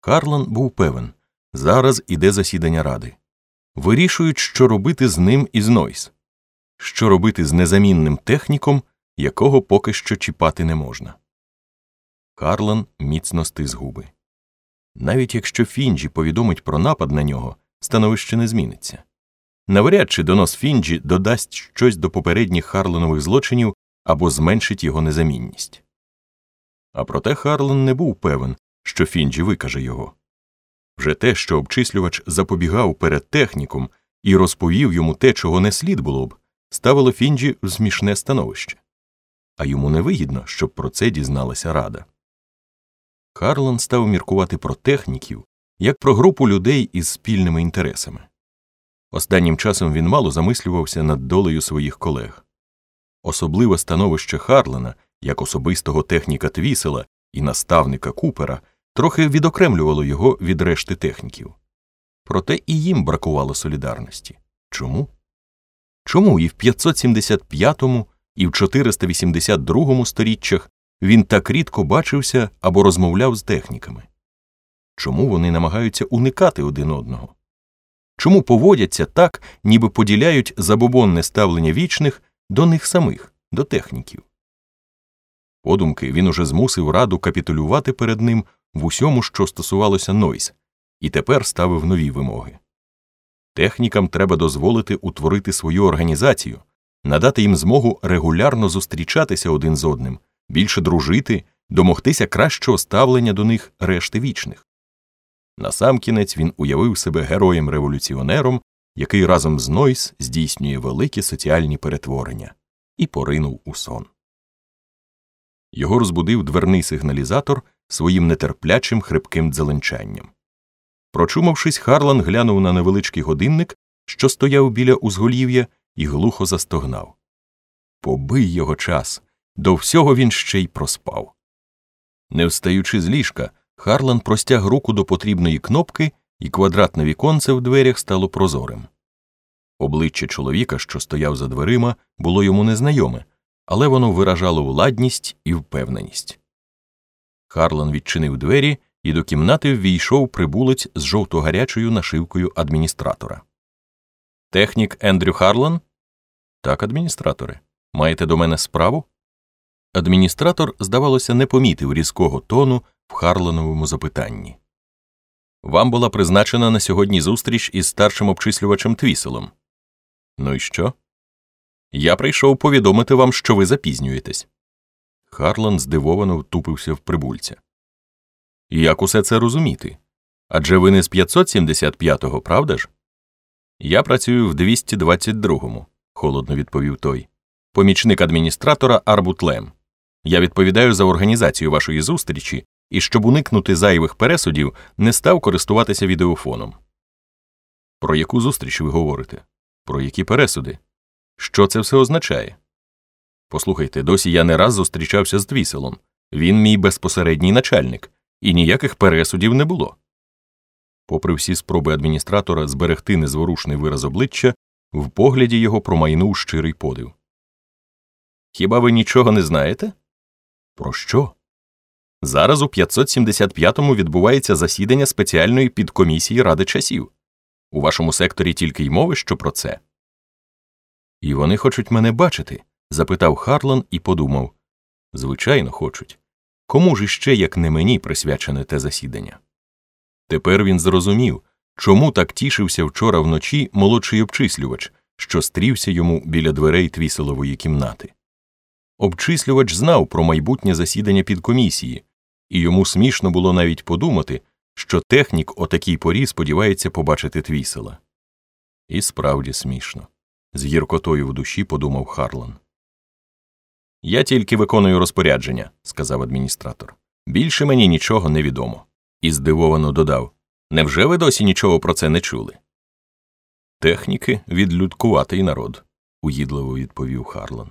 Харлен був певен зараз іде засідання ради. Вирішують, що робити з ним і з Нойс, що робити з незамінним техніком, якого поки що чіпати не можна. Харлен міцно стис губи. Навіть якщо Фінджі повідомить про напад на нього, становище не зміниться. Навряд чи донос Фінджі додасть щось до попередніх Харленових злочинів або зменшить його незамінність. А проте Харлен не був певен, що Фінджі викаже його. Вже те, що обчислювач запобігав перед техніком і розповів йому те, чого не слід було б, ставило Фінджі в смішне становище, а йому невигідно, щоб про це дізналася рада. Харлен став міркувати про техніків як про групу людей із спільними інтересами. Останнім часом він мало замислювався над долею своїх колег. Особливе становище Харлена, як особистого техніка Твісела і наставника Купера, трохи відокремлювало його від решти техніків. Проте і їм бракувало солідарності. Чому? Чому і в 575 і в 482 сторіччях він так рідко бачився або розмовляв з техніками? Чому вони намагаються уникати один одного? Чому поводяться так, ніби поділяють забобонне ставлення вічних до них самих, до техніків? Подумки він уже змусив раду капітулювати перед ним в усьому, що стосувалося Нойс, і тепер ставив нові вимоги. Технікам треба дозволити утворити свою організацію, надати їм змогу регулярно зустрічатися один з одним, більше дружити, домогтися кращого ставлення до них решти вічних. Насамкінець він уявив себе героєм-революціонером, який разом з Нойс здійснює великі соціальні перетворення, і поринув у сон. Його розбудив дверний сигналізатор своїм нетерплячим хрипким дзеленчанням. Прочумавшись, Харлан глянув на невеличкий годинник, що стояв біля узголів'я, і глухо застогнав. Побий його час, до всього він ще й проспав. Не встаючи з ліжка, Харлан простяг руку до потрібної кнопки, і квадратне віконце в дверях стало прозорим. Обличчя чоловіка, що стояв за дверима, було йому незнайоме, але воно виражало владність і впевненість. Харлан відчинив двері і до кімнати ввійшов прибулець з жовто-гарячою нашивкою адміністратора. Технік Ендрю Харлан? Так, адміністратори. Маєте до мене справу? Адміністратор, здавалося, не помітив різкого тону в Харлановому запитанні. Вам була призначена на сьогодні зустріч із старшим обчислювачем Твіселом. Ну і що? Я прийшов повідомити вам, що ви запізнюєтесь. Харлан здивовано втупився в прибульця. Як усе це розуміти? Адже ви не з 575-го, правда ж? Я працюю в 222-му, холодно відповів той. Помічник адміністратора Арбут Лем. Я відповідаю за організацію вашої зустрічі і, щоб уникнути зайвих пересудів, не став користуватися відеофоном. Про яку зустріч ви говорите? Про які пересуди? Що це все означає? Послухайте, досі я не раз зустрічався з Твіселом. Він мій безпосередній начальник, і ніяких пересудів не було. Попри всі спроби адміністратора зберегти незворушний вираз обличчя, в погляді його промайнув щирий подив. Хіба ви нічого не знаєте? Про що? Зараз у 575-му відбувається засідання спеціальної підкомісії Ради часів. У вашому секторі тільки й мови що про це. І вони хочуть мене бачити? Запитав Харлан і подумав звичайно, хочуть. Кому ж іще, як не мені, присвячене те засідання? Тепер він зрозумів, чому так тішився вчора вночі молодший обчислювач, що стрівся йому біля дверей твіселової кімнати. Обчислювач знав про майбутнє засідання підкомісії, і йому смішно було навіть подумати, що технік о такій порі сподівається побачити твісела. І справді смішно. З гіркотою в душі подумав Харлан. Я тільки виконую розпорядження, сказав адміністратор. Більше мені нічого не відомо. І здивовано додав Невже ви досі нічого про це не чули? Техніки відлюдкуватий народ, угідливо відповів Харлан.